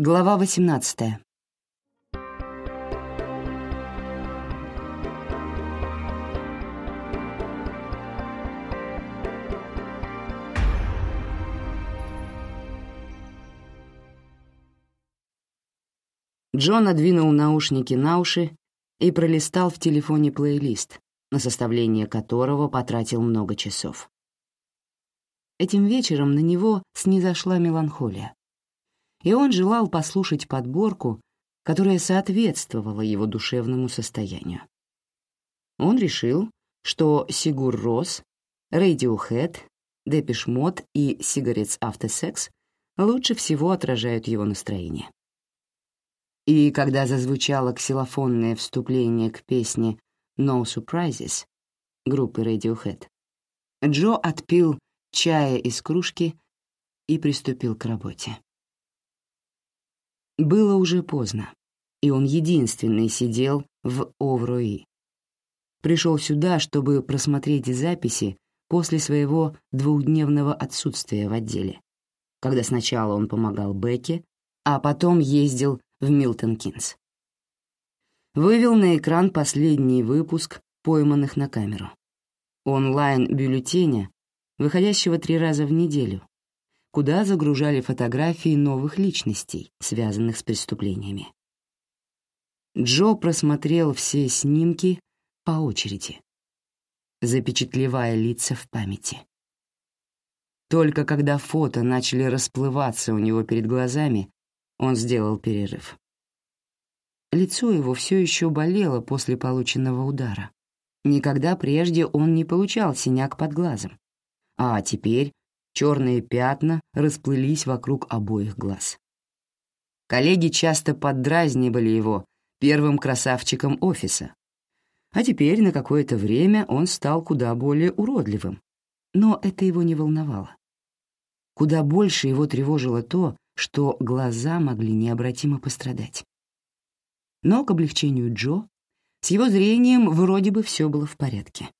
Глава 18. Джон надвинул наушники на уши и пролистал в телефоне плейлист, на составление которого потратил много часов. Этим вечером на него снизошла меланхолия и он желал послушать подборку, которая соответствовала его душевному состоянию. Он решил, что Сигур Рос, Radiohead, Депиш Мод и Cigarettes After Sex лучше всего отражают его настроение. И когда зазвучало ксилофонное вступление к песне «No Surprises» группы Radiohead, Джо отпил чая из кружки и приступил к работе. Было уже поздно, и он единственный сидел в Овруи. Пришел сюда, чтобы просмотреть записи после своего двухдневного отсутствия в отделе, когда сначала он помогал Бекке, а потом ездил в Милтон-Кинс. Вывел на экран последний выпуск «Пойманных на камеру». Онлайн-бюллетеня, выходящего три раза в неделю, куда загружали фотографии новых личностей, связанных с преступлениями. Джо просмотрел все снимки по очереди, запечатлевая лица в памяти. Только когда фото начали расплываться у него перед глазами, он сделал перерыв. Лицо его все еще болело после полученного удара. Никогда прежде он не получал синяк под глазом. А теперь Черные пятна расплылись вокруг обоих глаз. Коллеги часто поддразнивали его первым красавчиком офиса. А теперь на какое-то время он стал куда более уродливым. Но это его не волновало. Куда больше его тревожило то, что глаза могли необратимо пострадать. Но к облегчению Джо с его зрением вроде бы все было в порядке.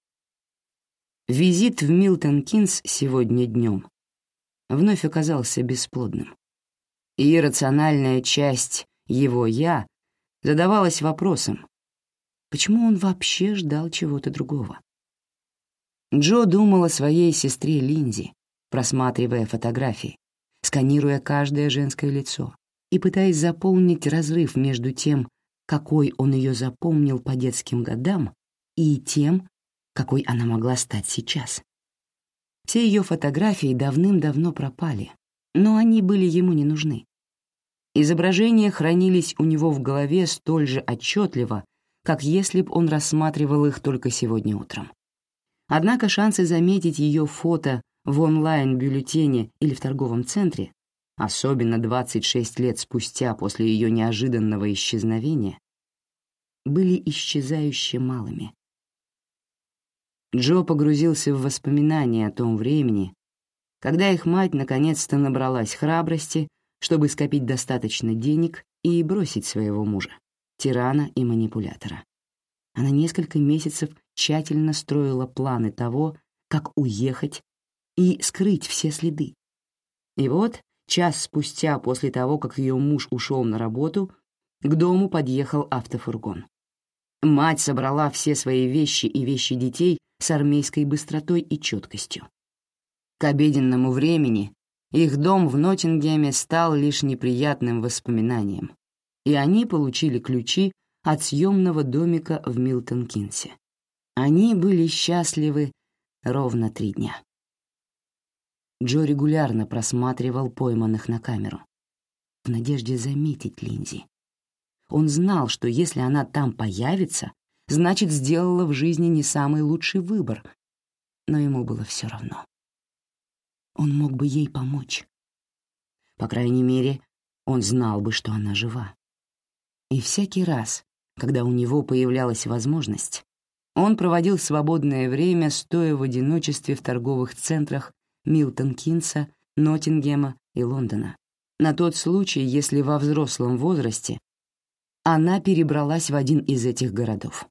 Визит в Милтон Кинс сегодня днем вновь оказался бесплодным. И рациональная часть его «я» задавалась вопросом, почему он вообще ждал чего-то другого. Джо думал о своей сестре Линзи, просматривая фотографии, сканируя каждое женское лицо и пытаясь заполнить разрыв между тем, какой он ее запомнил по детским годам, и тем, какой она могла стать сейчас. Все ее фотографии давным-давно пропали, но они были ему не нужны. Изображения хранились у него в голове столь же отчетливо, как если б он рассматривал их только сегодня утром. Однако шансы заметить ее фото в онлайн-бюллетене или в торговом центре, особенно 26 лет спустя после ее неожиданного исчезновения, были исчезающе малыми. Джо погрузился в воспоминания о том времени, когда их мать наконец-то набралась храбрости, чтобы скопить достаточно денег и бросить своего мужа, тирана и манипулятора. Она несколько месяцев тщательно строила планы того, как уехать и скрыть все следы. И вот, час спустя после того, как ее муж ушел на работу, к дому подъехал автофургон. Мать собрала все свои вещи и вещи детей с армейской быстротой и четкостью. К обеденному времени их дом в Ноттингеме стал лишь неприятным воспоминанием, и они получили ключи от съемного домика в Милтон-Кинсе. Они были счастливы ровно три дня. Джо регулярно просматривал пойманных на камеру в надежде заметить Линзи. Он знал, что если она там появится, значит, сделала в жизни не самый лучший выбор, но ему было все равно. Он мог бы ей помочь. По крайней мере, он знал бы, что она жива. И всякий раз, когда у него появлялась возможность, он проводил свободное время, стоя в одиночестве в торговых центрах Милтон-Кинса, Ноттингема и Лондона, на тот случай, если во взрослом возрасте она перебралась в один из этих городов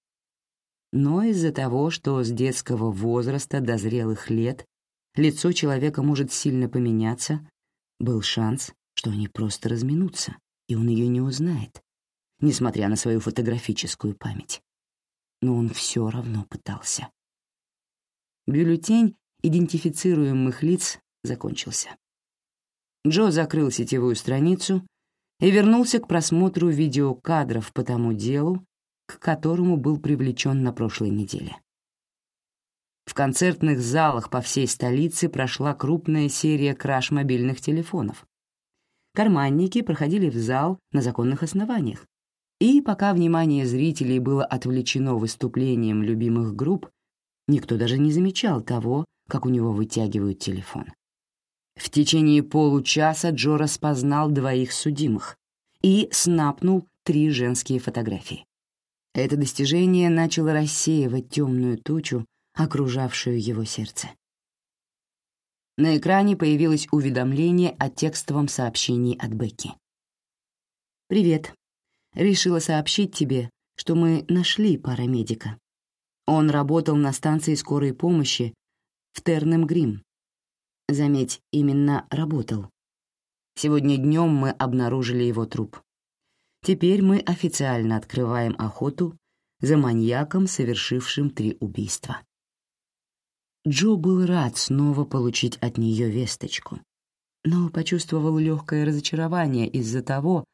но из-за того, что с детского возраста до зрелых лет лицо человека может сильно поменяться, был шанс, что они просто разминутся, и он ее не узнает, несмотря на свою фотографическую память. Но он все равно пытался. Бюллетень идентифицируемых лиц закончился. Джо закрыл сетевую страницу и вернулся к просмотру видеокадров по тому делу, к которому был привлечен на прошлой неделе. В концертных залах по всей столице прошла крупная серия краж мобильных телефонов. Карманники проходили в зал на законных основаниях. И пока внимание зрителей было отвлечено выступлением любимых групп, никто даже не замечал того, как у него вытягивают телефон. В течение получаса Джо распознал двоих судимых и снапнул три женские фотографии. Это достижение начало рассеивать темную тучу, окружавшую его сердце. На экране появилось уведомление о текстовом сообщении от Бекки. «Привет. Решила сообщить тебе, что мы нашли парамедика. Он работал на станции скорой помощи в Тернем-Грим. Заметь, именно работал. Сегодня днем мы обнаружили его труп. Теперь мы официально открываем охоту за маньяком, совершившим три убийства. Джо был рад снова получить от нее весточку, но почувствовал легкое разочарование из-за того,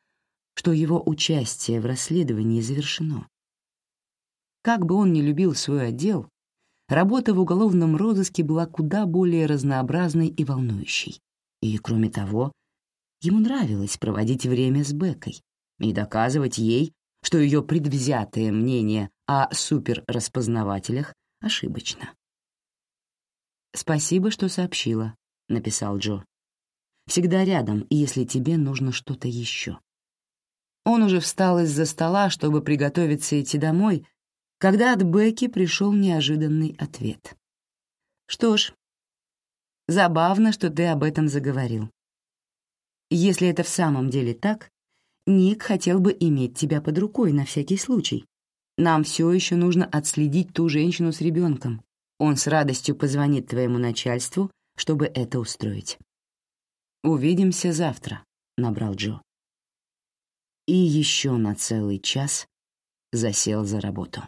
что его участие в расследовании завершено. Как бы он ни любил свой отдел, работа в уголовном розыске была куда более разнообразной и волнующей. И, кроме того, ему нравилось проводить время с Бекой и доказывать ей, что ее предвзятое мнение о суперраспознавателях ошибочно. «Спасибо, что сообщила», — написал Джо. «Всегда рядом, если тебе нужно что-то еще». Он уже встал из-за стола, чтобы приготовиться идти домой, когда от Бекки пришел неожиданный ответ. «Что ж, забавно, что ты об этом заговорил. Если это в самом деле так, Ник хотел бы иметь тебя под рукой на всякий случай. Нам все еще нужно отследить ту женщину с ребенком. Он с радостью позвонит твоему начальству, чтобы это устроить. «Увидимся завтра», — набрал Джо. И еще на целый час засел за работу.